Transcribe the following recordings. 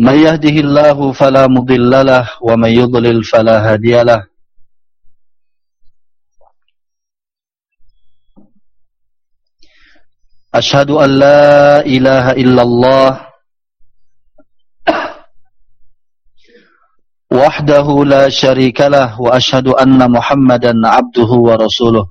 sayyiati a'malina Man yahdihillahu fala mudhillalah wa man yudlil fala hadiyalah. Ashhadu an la ilaha illallah wahdahu la syarikalah wa ashhadu anna Muhammadan abduhu wa rasuluh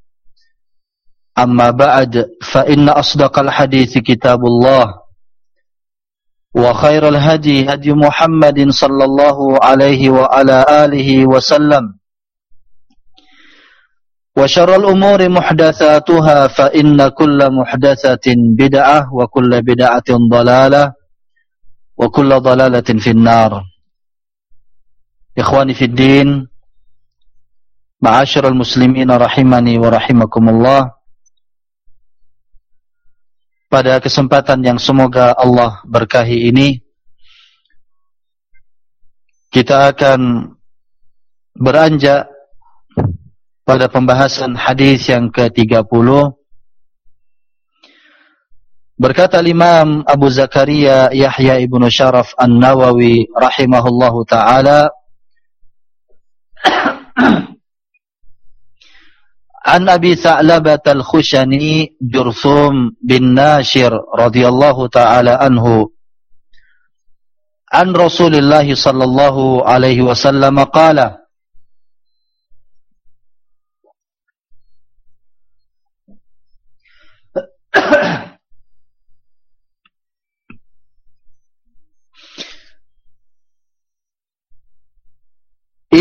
أما بعد فإن أصدق الحديث كتاب الله وخير الهدي هدي محمد صلى الله عليه وعلى آله وسلم. وشر الأمور محدثاتها فإن كل محدثة بدعة وكل بدعة ضلالة وكل ضلالة في النار. Ikhwani fi din Ma'asyiral muslimin rahimani wa rahimakumullah Pada kesempatan yang semoga Allah berkahi ini Kita akan beranjak pada pembahasan hadis yang ke-30 Berkata Imam Abu Zakaria Yahya ibnu Sharaf An-Nawawi rahimahullahu taala An Abi Sa'labah Al-Khushani Jurthum bin Nashir radhiyallahu taala anhu. An Rasulullah sallallahu alaihi wasallam qala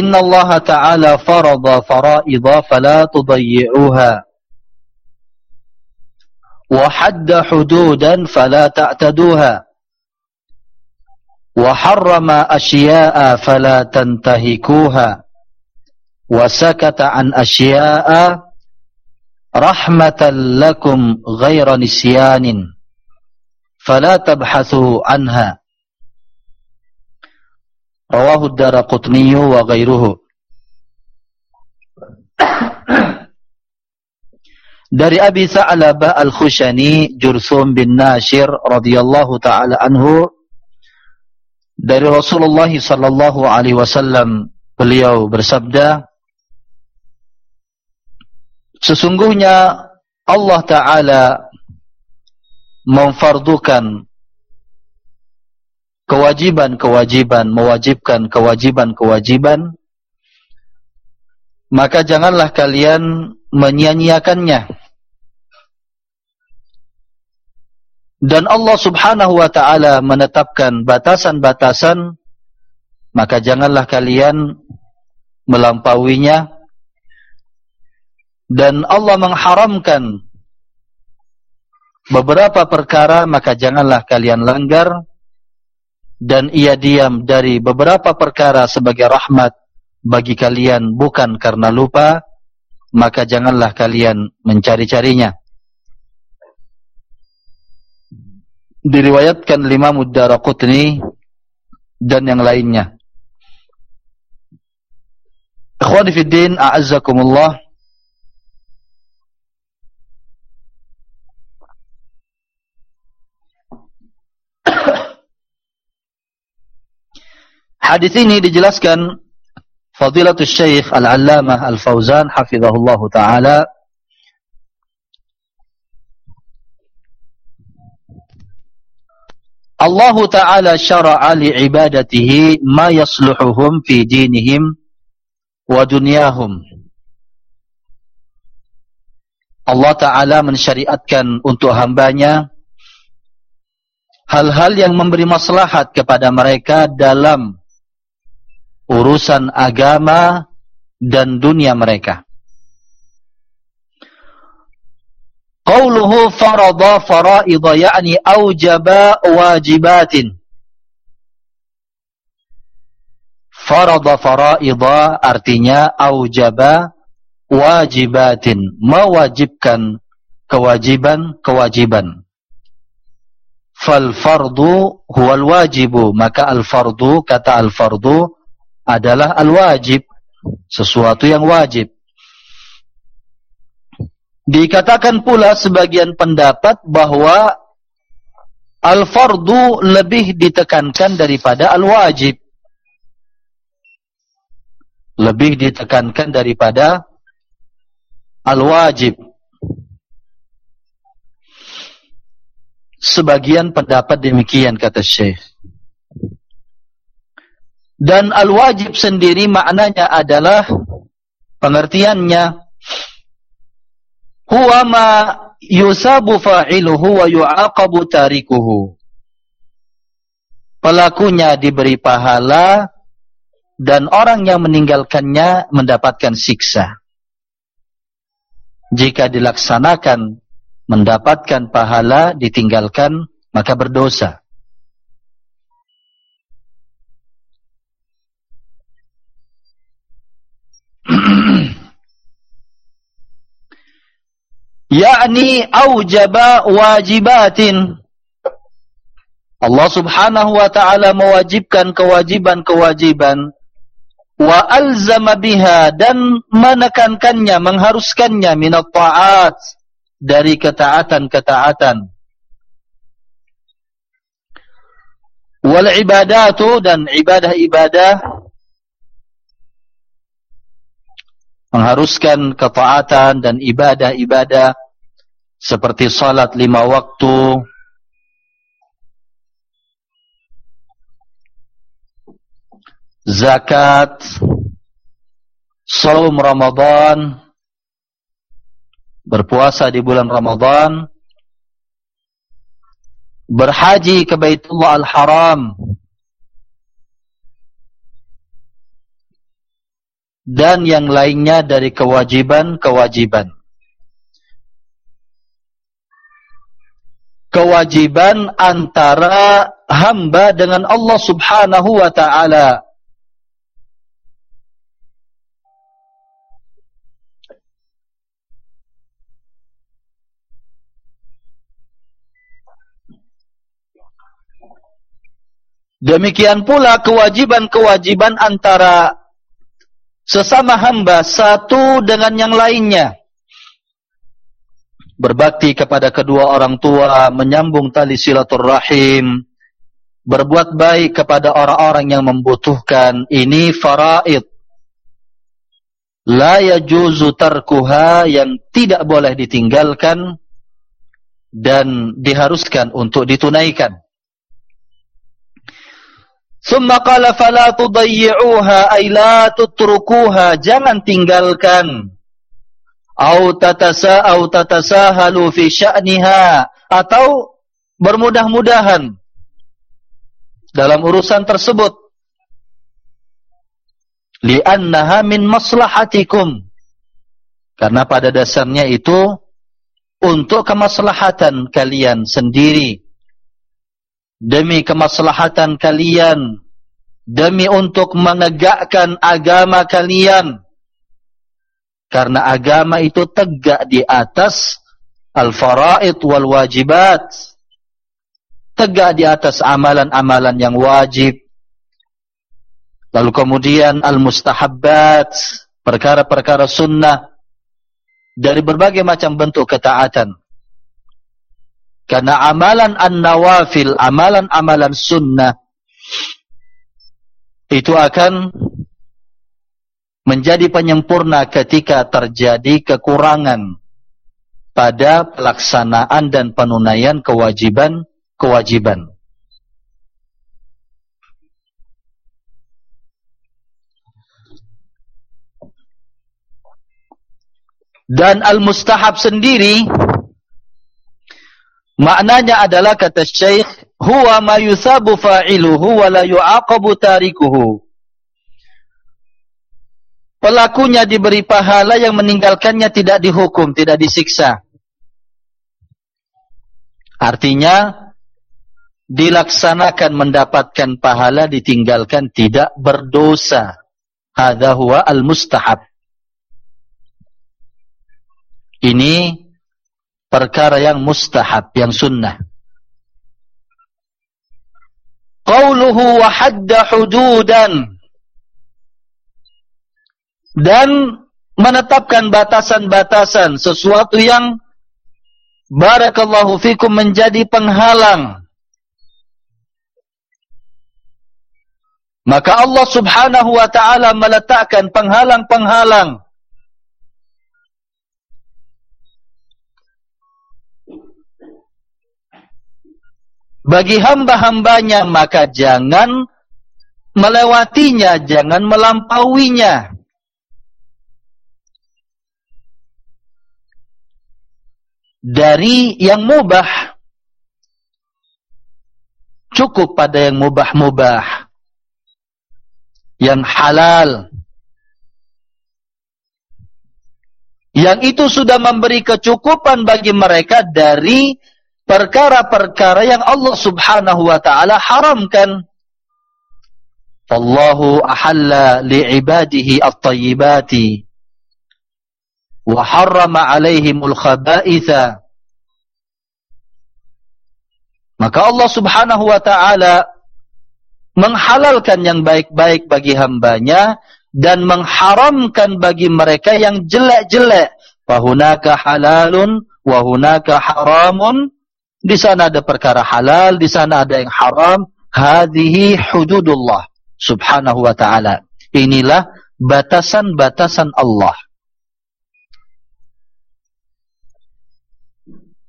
إن الله تعالى فرض فرائض فلا تضيعوها وحد حدودا فلا تعتدوها وحرم أشياء فلا تنتهكوها وسكت عن أشياء رحمة لكم غير نسيان فلا تبحثوا عنها Rawahu Daraqutni wa ghairuhu. Dari Abi Sa'labah Al-Khushani Jursum bin Nashir radhiyallahu taala anhu dari Rasulullah sallallahu alaihi wasallam beliau bersabda Sesungguhnya Allah taala memfardukan kewajiban-kewajiban, mewajibkan kewajiban-kewajiban, maka janganlah kalian menyia-nyiakannya. Dan Allah subhanahu wa ta'ala menetapkan batasan-batasan, maka janganlah kalian melampauinya. Dan Allah mengharamkan beberapa perkara, maka janganlah kalian langgar dan ia diam dari beberapa perkara sebagai rahmat bagi kalian bukan karena lupa maka janganlah kalian mencari-carinya diriwayatkan lima mudara kutni dan yang lainnya Ikhwani fi din, a'azzakumullah. Hadis ini dijelaskan Fadilatul Syekh Al-Allamah Al-Fauzan hafizahullah taala. Allah taala syara'a li ibadatihi ma yasluhuhum fi dinihim wa dunyahum. Allah taala mensyariatkan untuk hambanya hal-hal yang memberi maslahat kepada mereka dalam urusan agama dan dunia mereka. Qauluhu farada faraida yakni aujaba wajibatin. Farada faraida artinya aujaba wajibatin, mewajibkan kewajiban-kewajiban. Fal fardu huwal wajibu, maka al fardu kata al fardu adalah al-wajib, sesuatu yang wajib. Dikatakan pula sebagian pendapat bahwa al-fardu lebih ditekankan daripada al-wajib. Lebih ditekankan daripada al-wajib. Sebagian pendapat demikian kata Syekh. Dan al-wajib sendiri maknanya adalah pengertiannya huwa ma yusabu fa'iluhu wa yu'aqabu tarikuhu. Pelakunya diberi pahala dan orang yang meninggalkannya mendapatkan siksa. Jika dilaksanakan mendapatkan pahala ditinggalkan maka berdosa. yakni aujaba wajibatin. Allah Subhanahu wa taala mewajibkan kewajiban-kewajiban. Wa alzama biha dan menekankannya mengharuskannya minat taat dari ketaatan-ketaatan. Wal ibadatu dan ibadah-ibadah mengharuskan ketaatan dan ibadah-ibadah seperti salat lima waktu. Zakat. Saum Ramadan. Berpuasa di bulan Ramadan. Berhaji ke Baitullah Al-Haram dan yang lainnya dari kewajiban-kewajiban. Kewajiban antara hamba dengan Allah subhanahu wa ta'ala. Demikian pula kewajiban-kewajiban antara sesama hamba satu dengan yang lainnya. Berbakti kepada kedua orang tua menyambung tali silaturrahim. Berbuat baik kepada orang-orang yang membutuhkan. Ini faraid. La yajuzu tarkuha yang tidak boleh ditinggalkan dan diharuskan untuk ditunaikan Summa qala fala tudayyi'uha ay la tutrukuha. Jangan tinggalkan. Au tatasa au tatasahalu fi sya'niha. Atau bermudah-mudahan dalam urusan tersebut. Li'annaha min maslahatikum. Karena pada dasarnya itu untuk kemaslahatan kalian sendiri demi kemaslahatan kalian. Demi untuk menegakkan agama kalian. Karena agama itu tegak di atas al-faraid wal wajibat. Tegak di atas amalan-amalan yang wajib. Lalu kemudian al-mustahabbat perkara-perkara sunnah. Dari berbagai macam bentuk ketaatan. Karena amalan an-nawafil, amalan-amalan sunnah itu akan menjadi penyempurna ketika terjadi kekurangan pada pelaksanaan dan penunaian kewajiban-kewajiban. Dan al-mustahab sendiri maknanya adalah kata Syekh huwa ma yusabu fa'iluhu wa la yu'aqabu tarikuhu. Pelakunya diberi pahala yang meninggalkannya tidak dihukum, tidak disiksa. Artinya dilaksanakan mendapatkan pahala ditinggalkan tidak berdosa. Hadza huwa al-mustahab. Ini perkara yang mustahab, yang sunnah. Qauluhu wa hadda hududan. Dan menetapkan batasan-batasan sesuatu yang barakallahu fikum menjadi penghalang. Maka Allah subhanahu wa ta'ala meletakkan penghalang-penghalang bagi hamba-hambanya maka jangan melewatinya, jangan melampauinya. Dari yang mubah, cukup pada yang mubah-mubah, yang halal, yang itu sudah memberi kecukupan bagi mereka dari perkara-perkara yang Allah subhanahu wa ta'ala haramkan. Allahu ahalla li'ibadihi at-tayyibati wa harrama alaihimul khaba'itha. Maka Allah subhanahu wa ta'ala menghalalkan yang baik-baik bagi hambanya dan mengharamkan bagi mereka yang jelek-jelek. Fahunaka halalun wahunaka haramun di sana ada perkara halal, di sana ada yang haram. Hadihi hududullah subhanahu wa ta'ala. Inilah batasan-batasan Allah.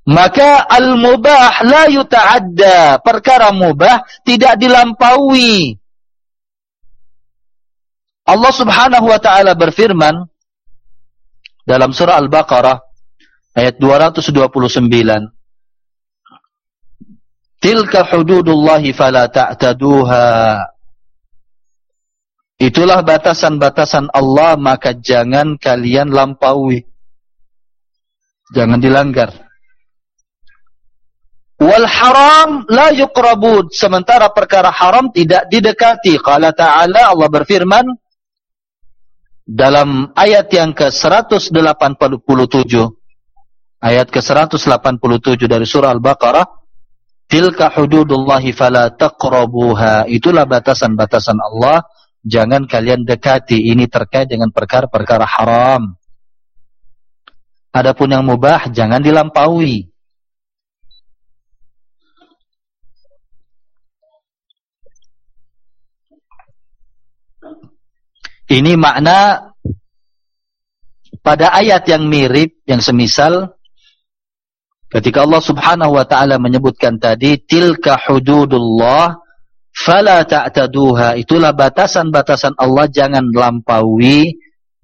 Maka al-mubah la yuta'adda. Perkara mubah tidak dilampaui. Allah subhanahu wa ta'ala berfirman dalam surah Al-Baqarah ayat 229. Tilka hududullahi fala ta'taduha. Itulah batasan-batasan Allah maka jangan kalian lampaui. Jangan dilanggar. Wal haram la yuqrabud. Sementara perkara haram tidak didekati. Qala ta'ala Allah berfirman dalam ayat yang ke-187. Ayat ke-187 dari surah Al-Baqarah tilka hududullahi fala taqrabuha. Itulah batasan-batasan Allah. Jangan kalian dekati. Ini terkait dengan perkara-perkara haram. Adapun yang mubah jangan dilampaui. Ini makna pada ayat yang mirip yang semisal Ketika Allah Subhanahu wa taala menyebutkan tadi tilka hududullah fala ta'taduha. Itulah batasan-batasan Allah jangan lampaui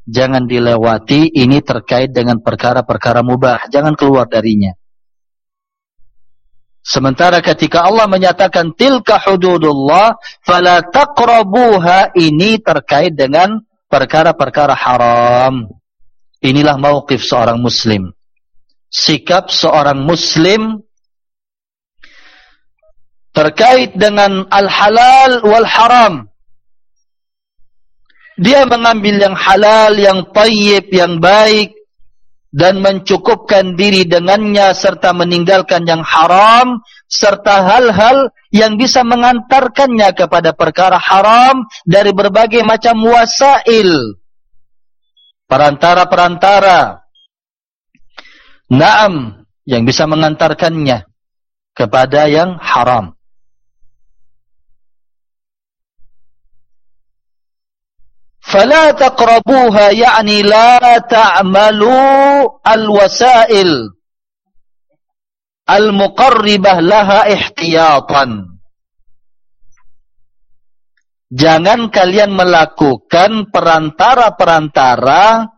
jangan dilewati ini terkait dengan perkara-perkara mubah. Jangan keluar darinya. Sementara ketika Allah menyatakan tilka hududullah fala taqrabuha ini terkait dengan perkara-perkara haram. Inilah mauqif seorang muslim sikap seorang muslim terkait dengan al-halal wal-haram. Dia mengambil yang halal, yang tayyib, yang baik dan mencukupkan diri dengannya serta meninggalkan yang haram serta hal-hal yang bisa mengantarkannya kepada perkara haram dari berbagai macam wasail perantara-perantara Naam yang bisa mengantarkannya kepada yang haram. Fala taqrabuha ya'ni la ta'malu al-wasail al-muqarribah laha ihtiyatan. Jangan kalian melakukan perantara-perantara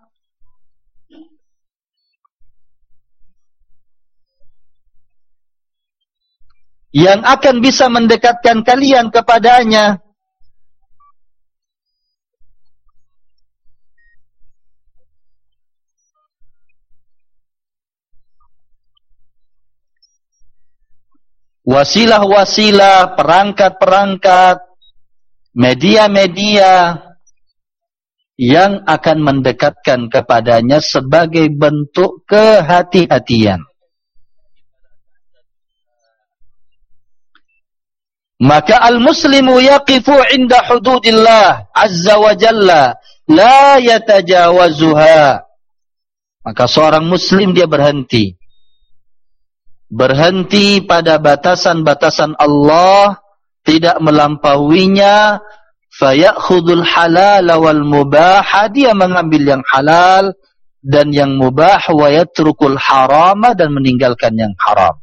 yang akan bisa mendekatkan kalian kepadanya wasilah-wasilah, perangkat-perangkat, media-media yang akan mendekatkan kepadanya sebagai bentuk kehati-hatian. Maka al-muslimu yaqifu inda hududillah azza wa jalla la yatajawazuha. Maka seorang muslim dia berhenti. Berhenti pada batasan-batasan Allah tidak melampauinya. Fayakhudul halal wal mubah dia mengambil yang halal dan yang mubah wa yatrukul haram dan meninggalkan yang haram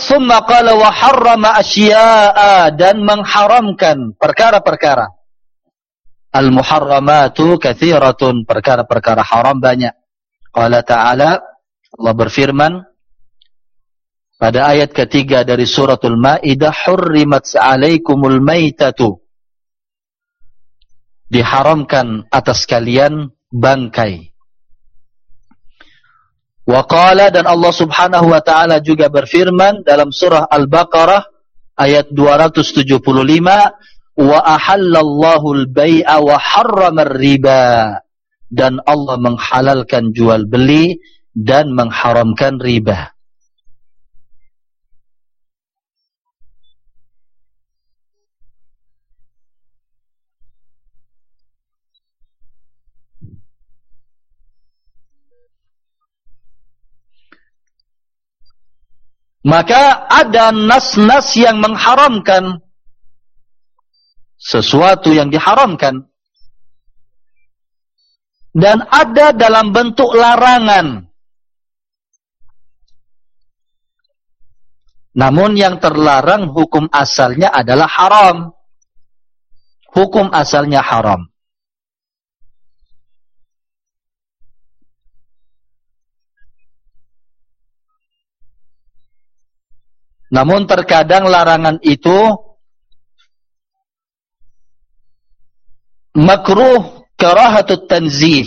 Summa qala wa harrama asya'a dan mengharamkan perkara-perkara. Al-muharramatu katsiratun perkara-perkara haram banyak. Qala ta'ala Allah berfirman pada ayat ketiga dari suratul Maidah hurrimat 'alaikumul maitatu diharamkan atas kalian bangkai Waqala dan Allah subhanahu wa ta'ala juga berfirman dalam surah Al-Baqarah ayat 275 wa ahallallahu al-bai'a wa harramar riba dan Allah menghalalkan jual beli dan mengharamkan riba. Maka ada nas-nas yang mengharamkan sesuatu yang diharamkan. Dan ada dalam bentuk larangan. Namun yang terlarang hukum asalnya adalah haram. Hukum asalnya haram Namun terkadang larangan itu makruh karahatut tanzih.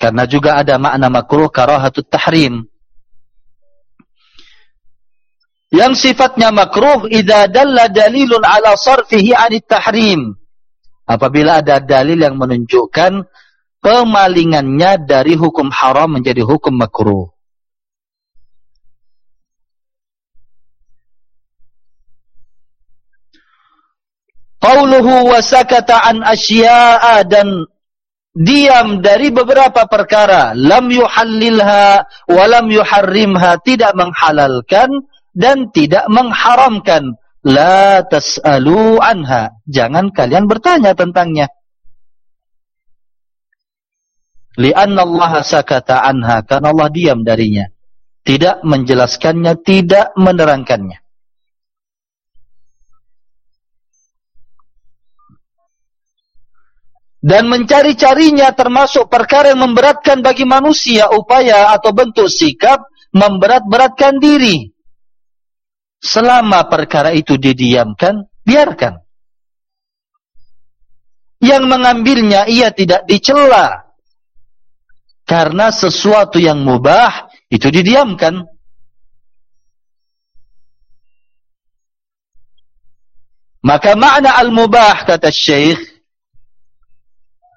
Karena juga ada makna makruh karahatut tahrim. Yang sifatnya makruh idza dalla dalilun ala sarfihi 'anit tahrim. Apabila ada dalil yang menunjukkan pemalingannya dari hukum haram menjadi hukum makruh. Qauluhu wa sakata an asya'a dan diam dari beberapa perkara. Lam yuhallilha wa lam yuharrimha. Tidak menghalalkan dan tidak mengharamkan. La tas'alu anha. Jangan kalian bertanya tentangnya Lianna Allah sakata anha karena Allah diam darinya. Tidak menjelaskannya, tidak menerangkannya. Dan mencari-carinya termasuk perkara yang memberatkan bagi manusia upaya atau bentuk sikap memberat-beratkan diri. Selama perkara itu didiamkan, biarkan. Yang mengambilnya ia tidak dicela karena sesuatu yang mubah itu didiamkan. Maka makna al-mubah kata Syekh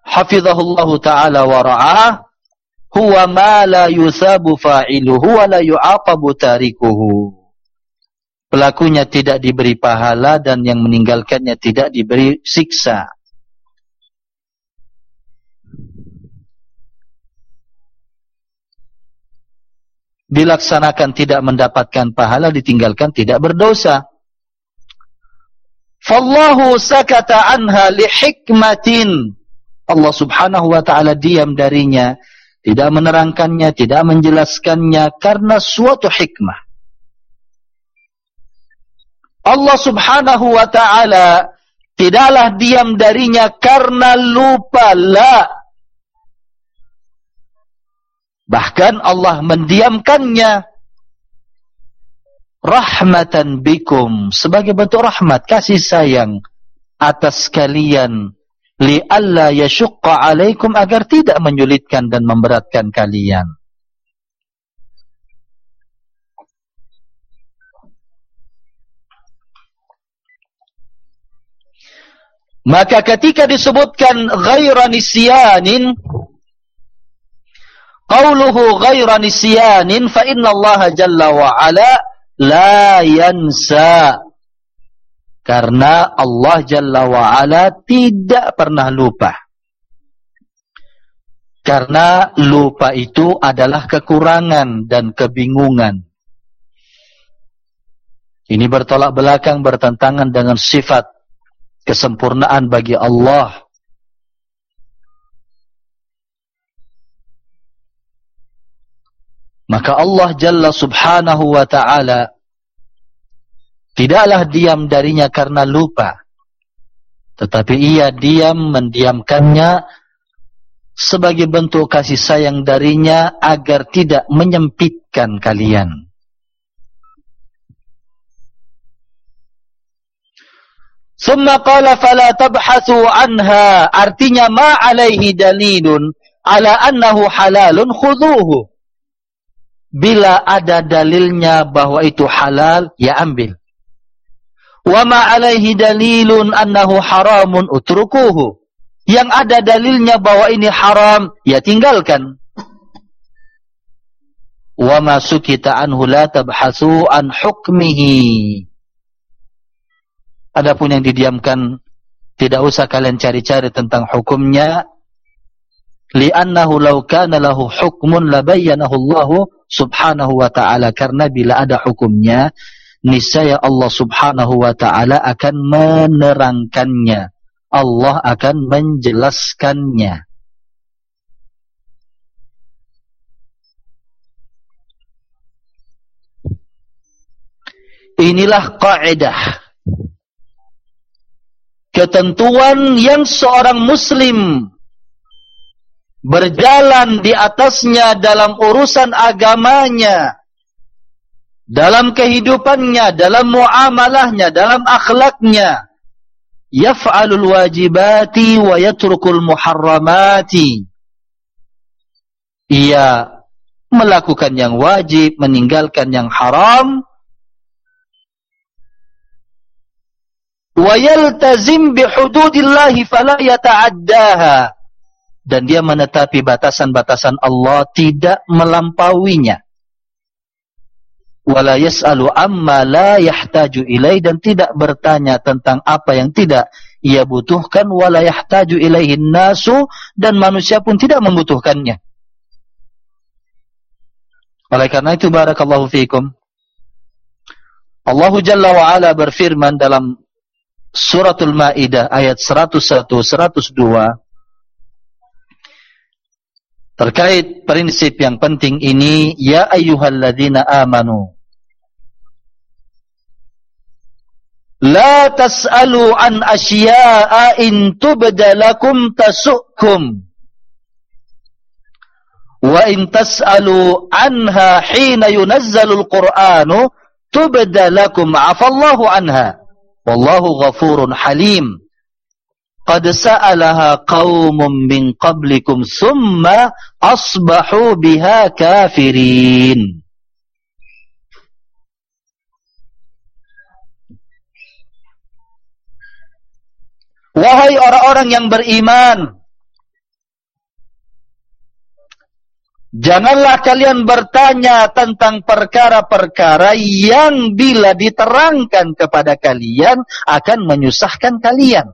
hafizahullahu taala wa ra'ah huwa ma la yusabu fa'iluhu wa la yu'aqabu tarikuhu pelakunya tidak diberi pahala dan yang meninggalkannya tidak diberi siksa dilaksanakan tidak mendapatkan pahala ditinggalkan tidak berdosa fallahu sakata anha li hikmatin Allah subhanahu wa ta'ala diam darinya, tidak menerangkannya, tidak menjelaskannya, karena suatu hikmah. Allah subhanahu wa ta'ala tidaklah diam darinya karena lupa la. Bahkan Allah mendiamkannya. Rahmatan bikum. Sebagai bentuk rahmat kasih sayang atas kalian. Li alla yashqa alaikum agar tidak menyulitkan dan memberatkan kalian. Maka ketika disebutkan ghaira nisyanin qauluhu ghaira nisyanin fa inna Allah jalla wa ala la yansa karena Allah Jalla wa'ala tidak pernah lupa. Karena lupa itu adalah kekurangan dan kebingungan. Ini bertolak belakang bertentangan dengan sifat kesempurnaan bagi Allah. Maka Allah Jalla subhanahu wa ta'ala Tidaklah diam darinya karena lupa. Tetapi ia diam mendiamkannya sebagai bentuk kasih sayang darinya agar tidak menyempitkan kalian. Summa qala fala tabhathu anha artinya ma alaihi dalilun ala annahu halalun khudhuhu bila ada dalilnya bahwa itu halal ya ambil. Wa ma alaihi dalilun annahu haramun utrukuhu. Yang ada dalilnya bahwa ini haram ya tinggalkan. Wa ma sukita anhu la tabhasu an hukmihi. Adapun yang didiamkan tidak usah kalian cari-cari tentang hukumnya li'annahu law kana lahu hukmun labayyanahu Allah subhanahu wa ta'ala karena bila ada hukumnya niscaya Allah subhanahu wa ta'ala akan menerangkannya. Allah akan menjelaskannya. Inilah kaidah ketentuan yang seorang muslim berjalan di atasnya dalam urusan agamanya dalam kehidupannya, dalam muamalahnya, dalam akhlaknya. Yaf'alul wajibati wa yatrukul muharramati. Ia melakukan yang wajib, meninggalkan yang haram. Wa yaltazim bihududillahi fala yata'addaha. Dan dia menetapi batasan-batasan Allah tidak melampauinya. Wala yas'alu amma la yahtaju ilai dan tidak bertanya tentang apa yang tidak ia butuhkan. Wala yahtaju ilaihi nasu dan manusia pun tidak membutuhkannya. Oleh karena itu barakallahu fiikum Allah Jalla wa Ala berfirman dalam suratul Maidah ayat 101 102 terkait prinsip yang penting ini ya ayyuhalladzina amanu La tas'alu an asya'a in tubda lakum tasukkum. Wa in tas'alu anha hina yunazzalu al-Qur'anu tubda lakum afallahu anha. Wallahu ghafurun halim. Qad sa'alaha qawmun min qablikum summa asbahu biha kafirin. Wahai orang-orang yang beriman, Janganlah kalian bertanya tentang perkara-perkara yang bila diterangkan kepada kalian akan menyusahkan kalian.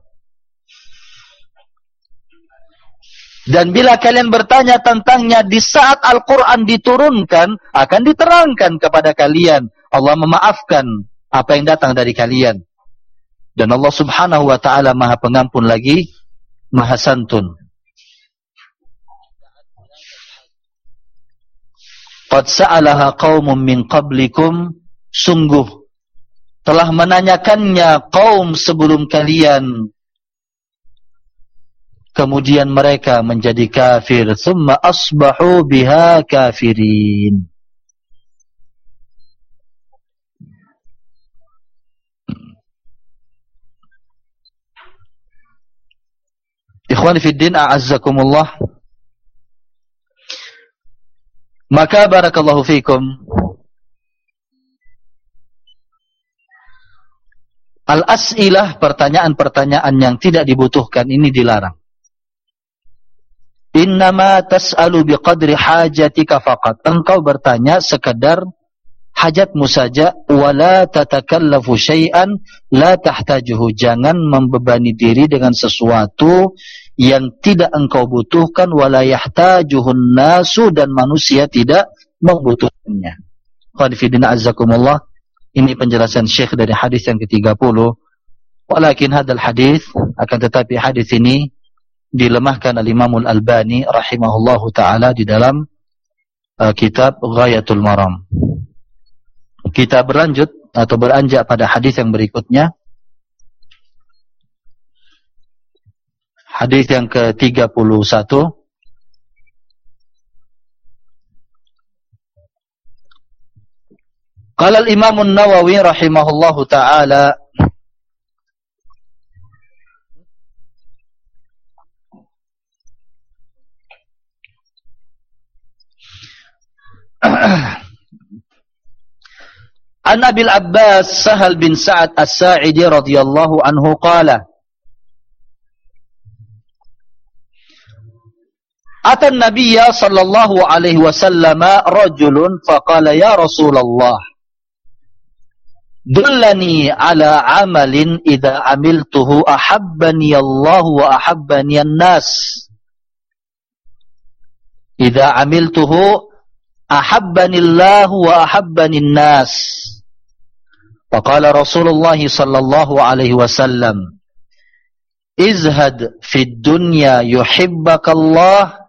Dan bila kalian bertanya tentangnya di saat Al-Quran diturunkan, akan diterangkan kepada kalian. Allah memaafkan apa yang datang dari kalian. Dan Allah subhanahu wa ta'ala maha pengampun lagi, maha santun. Qad sa'alaha qawmun min qablikum sungguh telah menanyakannya kaum sebelum kalian kemudian mereka menjadi kafir. Thumma asbahu biha kafirin. Ikhwan fi din a'azzakumullah. Maka barakallahu fikum. Al-as'ilah pertanyaan-pertanyaan yang tidak dibutuhkan ini dilarang. Innama tas'alu biqadri hajatika faqat. Engkau bertanya sekadar hajatmu saja wala tatakallafu syai'an la tahtajuhu. Jangan membebani diri dengan sesuatu yang tidak engkau butuhkan wala yahtajuhun nasu dan manusia tidak membutuhkannya. Qadifidina azzakumullah. Ini penjelasan Syekh dari hadis yang ke-30. Walakin hadal hadis akan tetapi hadis ini dilemahkan al-Imam al-Albani rahimahullahu taala di dalam uh, kitab Ghayatul Maram. Kita berlanjut atau beranjak pada hadis yang berikutnya. Hadis yang ke-31 Qala al-Imam an-Nawawi rahimahullahu taala An Nabil Abbas Sahal bin Sa'ad As-Sa'idi radhiyallahu anhu qala Ata Nabiya sallallahu alaihi wasallam rajulun faqala ya Rasulullah Dullani ala amalin idza amiltuhu ahabbani Allah wa ahabbani an-nas Idza amiltuhu ahabbani Allah wa ahabbani an-nas Faqala Rasulullah sallallahu alaihi wasallam Izhad fid dunya yuhibbaka Allah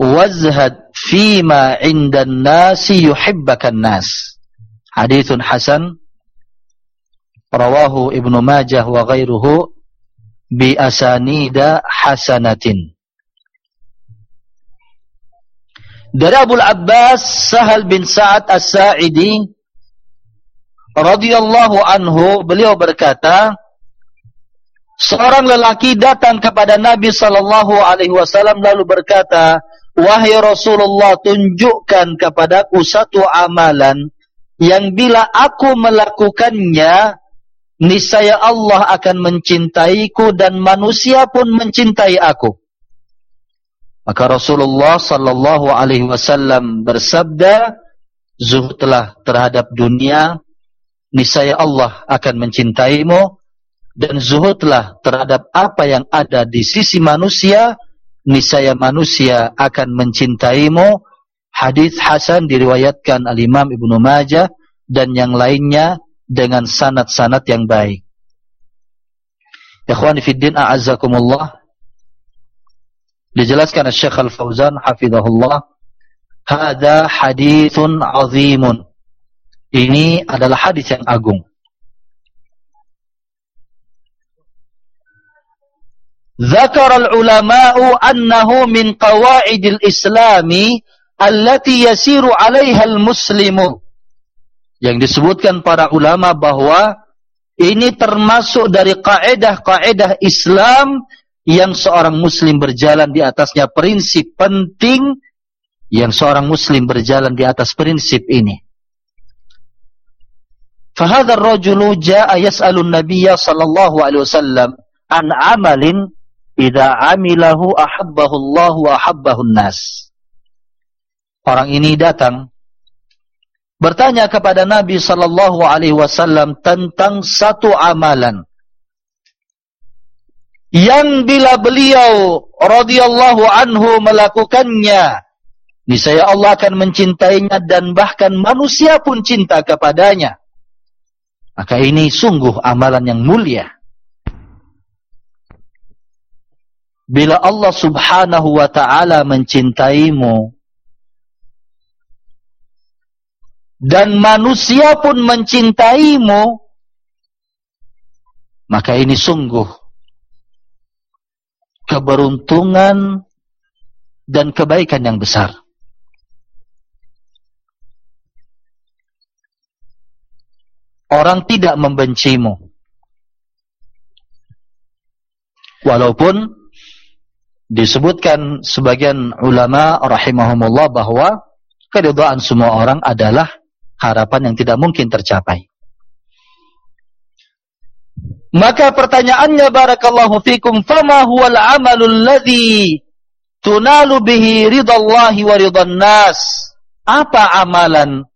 wazhad fima indan nasi yuhibbakan nas hadithun hasan rawahu ibnu majah wa ghairuhu bi asanida hasanatin dari Abu Abbas Sahal bin Sa'ad As-Sa'idi radhiyallahu anhu beliau berkata seorang lelaki datang kepada Nabi sallallahu alaihi wasallam lalu berkata Wahai Rasulullah tunjukkan kepadaku satu amalan yang bila aku melakukannya niscaya Allah akan mencintaiku dan manusia pun mencintai aku. Maka Rasulullah sallallahu alaihi wasallam bersabda, "Zuhudlah terhadap dunia, niscaya Allah akan mencintaimu dan zuhudlah terhadap apa yang ada di sisi manusia." niscaya manusia akan mencintaimu hadis hasan diriwayatkan al-Imam Ibnu Majah dan yang lainnya dengan sanad-sanad yang baik Ikhwani fi din a'azzakumullah dijelaskan oleh Syekh Al-Fauzan hafizahullah hadza haditsun azimun ini adalah hadis yang agung ذكر العلماء أنه من قواعد الإسلام التي يسير عليها المسلم yang disebutkan para ulama bahwa ini termasuk dari kaedah-kaedah Islam yang seorang muslim berjalan di atasnya prinsip penting yang seorang muslim berjalan di atas prinsip ini. Fa hadha ar-rajulu jaa'a yas'alu an-nabiyya sallallahu alaihi wasallam an 'amalin idza 'amilahu ahabbahu Allah wa ahabbahu an-nas. Orang ini datang bertanya kepada nabi sallallahu alaihi wasallam tentang satu amalan yang bila beliau radhiyallahu anhu melakukannya niscaya Allah akan mencintainya dan bahkan manusia pun cinta kepadanya. Maka ini sungguh amalan yang mulia. Bila Allah subhanahu wa ta'ala mencintaimu dan manusia pun mencintaimu maka ini sungguh keberuntungan dan kebaikan yang besar orang tidak membencimu walaupun disebutkan sebagian ulama rahimahumullah bahwa keridhaan semua orang adalah harapan yang tidak mungkin tercapai. Maka pertanyaannya barakallahu fikum fama huwal amalul ladzi tunalu bihi ridallahi wa ridan nas? Apa amalan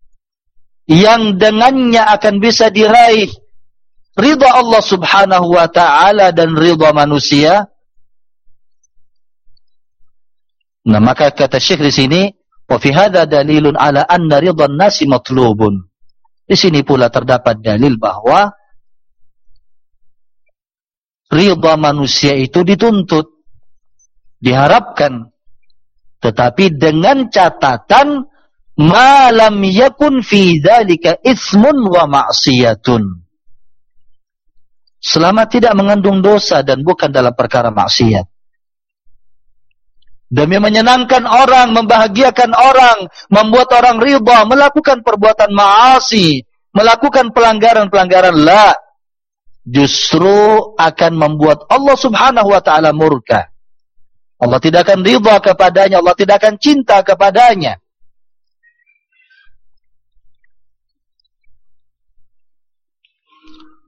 yang dengannya akan bisa diraih ridha Allah Subhanahu wa taala dan ridha manusia? Nah, maka kata Syekh di sini, wa fi hadza dalilun ala anna ridhan nasi matlubun. Di sini pula terdapat dalil bahwa ridha manusia itu dituntut, diharapkan. Tetapi dengan catatan malam yakun fi dzalika ismun wa ma'siyatun. Selama tidak mengandung dosa dan bukan dalam perkara maksiat demi menyenangkan orang, membahagiakan orang, membuat orang riba, melakukan perbuatan maasi, melakukan pelanggaran-pelanggaran la justru akan membuat Allah Subhanahu wa taala murka. Allah tidak akan ridha kepadanya, Allah tidak akan cinta kepadanya.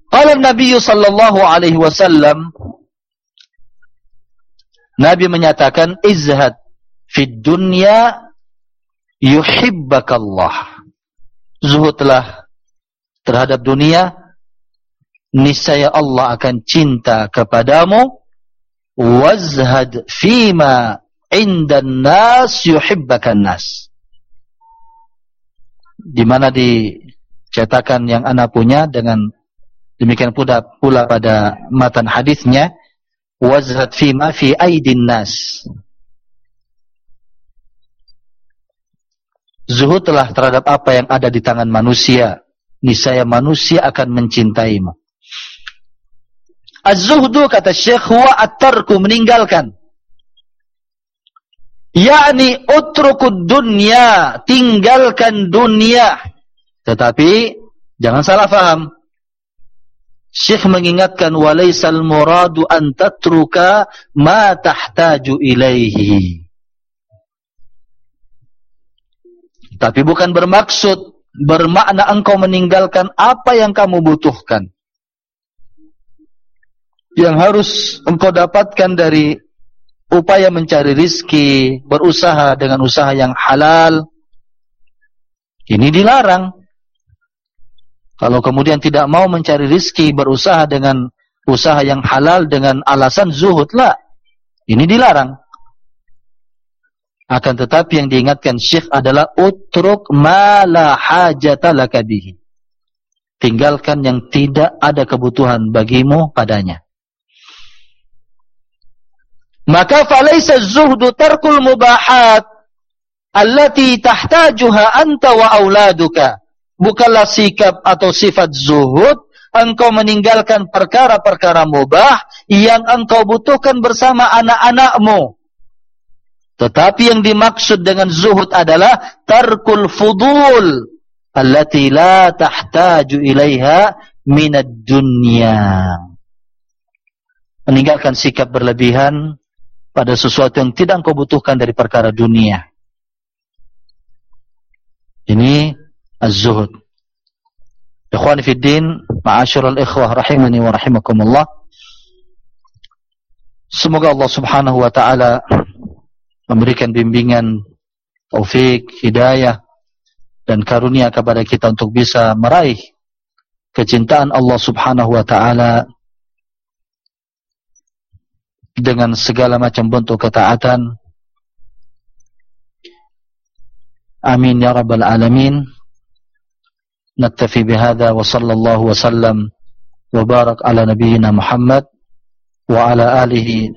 Qala Nabi sallallahu alaihi wasallam Nabi menyatakan izhad fid dunya yuhibbakallah. Zuhudlah terhadap dunia niscaya Allah akan cinta kepadamu. Wazhad fima indan nas yuhibbakan nas. Di mana dicetakan yang anak punya dengan demikian pula pula pada matan hadisnya. Wazhad fi ma fi aidin nas. Zuhudlah terhadap apa yang ada di tangan manusia. Niscaya manusia akan mencintaimu az-zuhdu kata syekh huwa at-tarku meninggalkan yakni utrukud dunya tinggalkan dunia tetapi jangan salah faham Syekh mengingatkan walaisal muradu an tatruka ma tahtaju ilaihi. Tapi bukan bermaksud bermakna engkau meninggalkan apa yang kamu butuhkan. Yang harus engkau dapatkan dari upaya mencari rizki, berusaha dengan usaha yang halal. Ini dilarang. Kalau kemudian tidak mau mencari rizki, berusaha dengan usaha yang halal dengan alasan zuhud lah. Ini dilarang. Akan tetapi yang diingatkan syekh adalah utruk ma la hajata laka bihi. Tinggalkan yang tidak ada kebutuhan bagimu padanya. Maka falaysa zuhdu tarkul mubahat allati tahtajuha anta wa auladuka bukanlah sikap atau sifat zuhud engkau meninggalkan perkara-perkara mubah yang engkau butuhkan bersama anak-anakmu. Tetapi yang dimaksud dengan zuhud adalah tarkul fudul allati la tahtaju ilaiha minad dunya. Meninggalkan sikap berlebihan pada sesuatu yang tidak engkau butuhkan dari perkara dunia ini az-zuhud. Ikhwani fi din, ma'asyiral ikhwah rahimani wa rahimakumullah. Semoga Allah Subhanahu wa taala memberikan bimbingan taufik, hidayah dan karunia kepada kita untuk bisa meraih kecintaan Allah subhanahu wa ta'ala dengan segala macam bentuk ketaatan. Amin ya rabbal alamin. Naktafi bihada wa sallallahu wa sallam wa barak ala nabiyyina muhammad wa ala alihi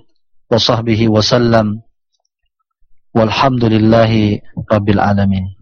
wa sahbihi wa sallam. Walhamdulillahi rabbil alamin